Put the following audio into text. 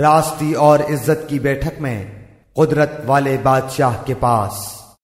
راستی اور عزت کی بیٹھک میں قدرت والے بادشاہ کے پاس۔